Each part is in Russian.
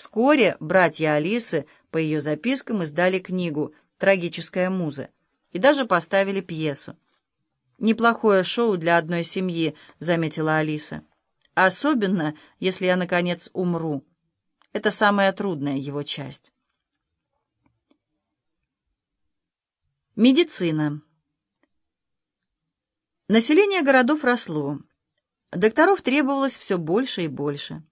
Вскоре братья Алисы по ее запискам издали книгу «Трагическая муза» и даже поставили пьесу. «Неплохое шоу для одной семьи», — заметила Алиса. «Особенно, если я, наконец, умру. Это самая трудная его часть». Медицина. Население городов росло. Докторов требовалось все больше и больше.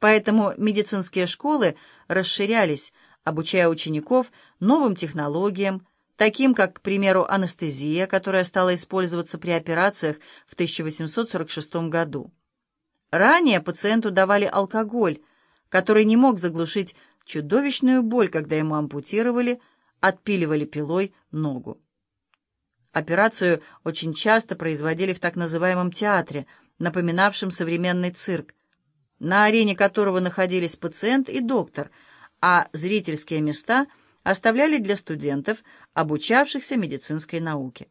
Поэтому медицинские школы расширялись, обучая учеников новым технологиям, таким как, к примеру, анестезия, которая стала использоваться при операциях в 1846 году. Ранее пациенту давали алкоголь, который не мог заглушить чудовищную боль, когда ему ампутировали, отпиливали пилой ногу. Операцию очень часто производили в так называемом театре, напоминавшем современный цирк, на арене которого находились пациент и доктор, а зрительские места оставляли для студентов, обучавшихся медицинской науке.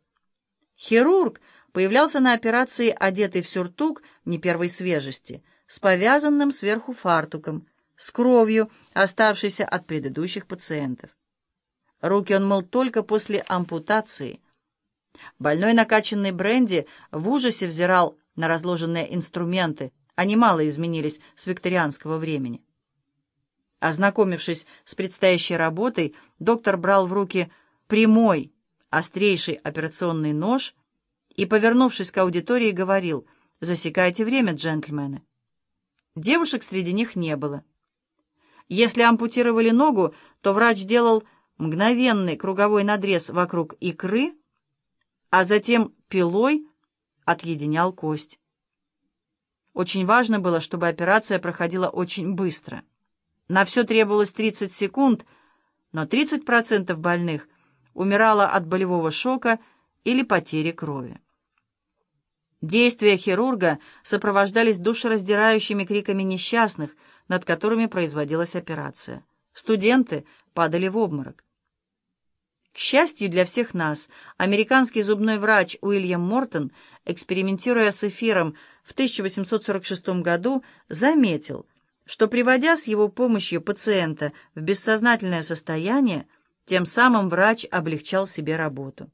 Хирург появлялся на операции, одетый в сюртук не первой свежести, с повязанным сверху фартуком, с кровью, оставшейся от предыдущих пациентов. Руки он мыл только после ампутации. Больной, накачанный бренди, в ужасе взирал на разложенные инструменты, они мало изменились с викторианского времени. Ознакомившись с предстоящей работой, доктор брал в руки прямой, острейший операционный нож и, повернувшись к аудитории, говорил «Засекайте время, джентльмены». Девушек среди них не было. Если ампутировали ногу, то врач делал мгновенный круговой надрез вокруг икры, а затем пилой отъединял кость. Очень важно было, чтобы операция проходила очень быстро. На все требовалось 30 секунд, но 30% больных умирало от болевого шока или потери крови. Действия хирурга сопровождались душераздирающими криками несчастных, над которыми производилась операция. Студенты падали в обморок. К счастью для всех нас, американский зубной врач Уильям Мортон, экспериментируя с эфиром в 1846 году, заметил, что, приводя с его помощью пациента в бессознательное состояние, тем самым врач облегчал себе работу.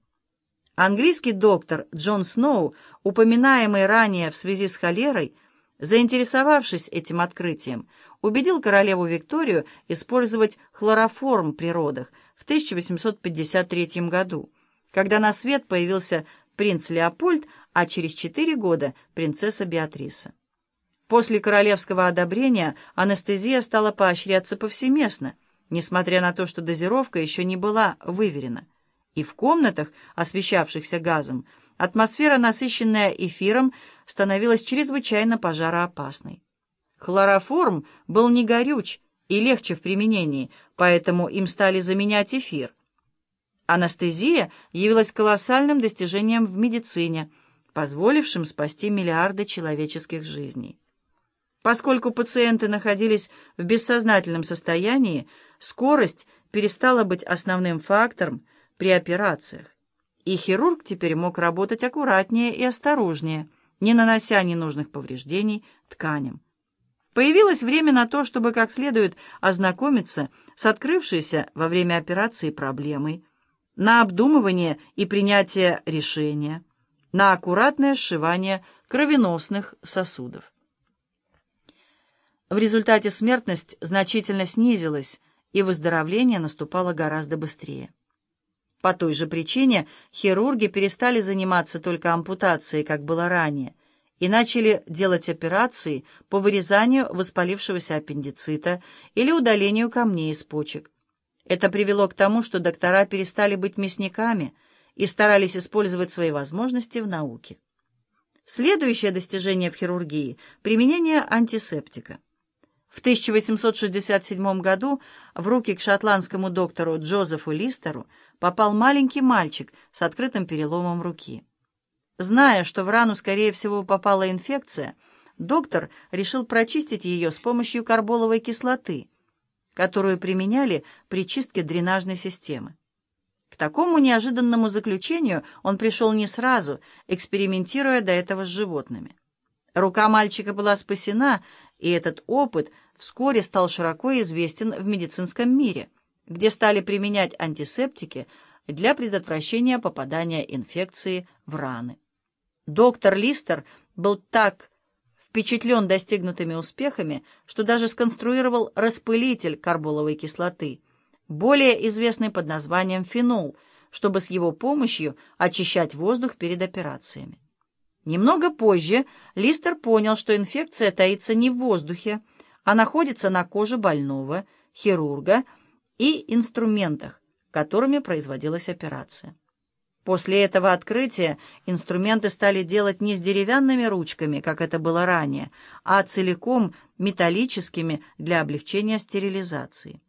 Английский доктор Джон Сноу, упоминаемый ранее в связи с холерой, заинтересовавшись этим открытием, убедил королеву Викторию использовать хлороформ при родах в 1853 году, когда на свет появился принц Леопольд, а через четыре года принцесса Беатриса. После королевского одобрения анестезия стала поощряться повсеместно, несмотря на то, что дозировка еще не была выверена. И в комнатах, освещавшихся газом, атмосфера, насыщенная эфиром, становилась чрезвычайно пожароопасной. Хлороформ был не горюч и легче в применении, поэтому им стали заменять эфир. Анестезия явилась колоссальным достижением в медицине, позволившим спасти миллиарды человеческих жизней. Поскольку пациенты находились в бессознательном состоянии, скорость перестала быть основным фактором при операциях, и хирург теперь мог работать аккуратнее и осторожнее, не нанося ненужных повреждений тканям. Появилось время на то, чтобы как следует ознакомиться с открывшейся во время операции проблемой, на обдумывание и принятие решения, на аккуратное сшивание кровеносных сосудов. В результате смертность значительно снизилась, и выздоровление наступало гораздо быстрее. По той же причине хирурги перестали заниматься только ампутацией, как было ранее, и начали делать операции по вырезанию воспалившегося аппендицита или удалению камней из почек. Это привело к тому, что доктора перестали быть мясниками и старались использовать свои возможности в науке. Следующее достижение в хирургии – применение антисептика. В 1867 году в руки к шотландскому доктору Джозефу Листеру попал маленький мальчик с открытым переломом руки. Зная, что в рану, скорее всего, попала инфекция, доктор решил прочистить ее с помощью карболовой кислоты, которую применяли при чистке дренажной системы. К такому неожиданному заключению он пришел не сразу, экспериментируя до этого с животными. Рука мальчика была спасена, и этот опыт вскоре стал широко известен в медицинском мире, где стали применять антисептики для предотвращения попадания инфекции в раны. Доктор Листер был так впечатлен достигнутыми успехами, что даже сконструировал распылитель карболовой кислоты, более известный под названием фенол, чтобы с его помощью очищать воздух перед операциями. Немного позже Листер понял, что инфекция таится не в воздухе, а находится на коже больного, хирурга и инструментах, которыми производилась операция. После этого открытия инструменты стали делать не с деревянными ручками, как это было ранее, а целиком металлическими для облегчения стерилизации.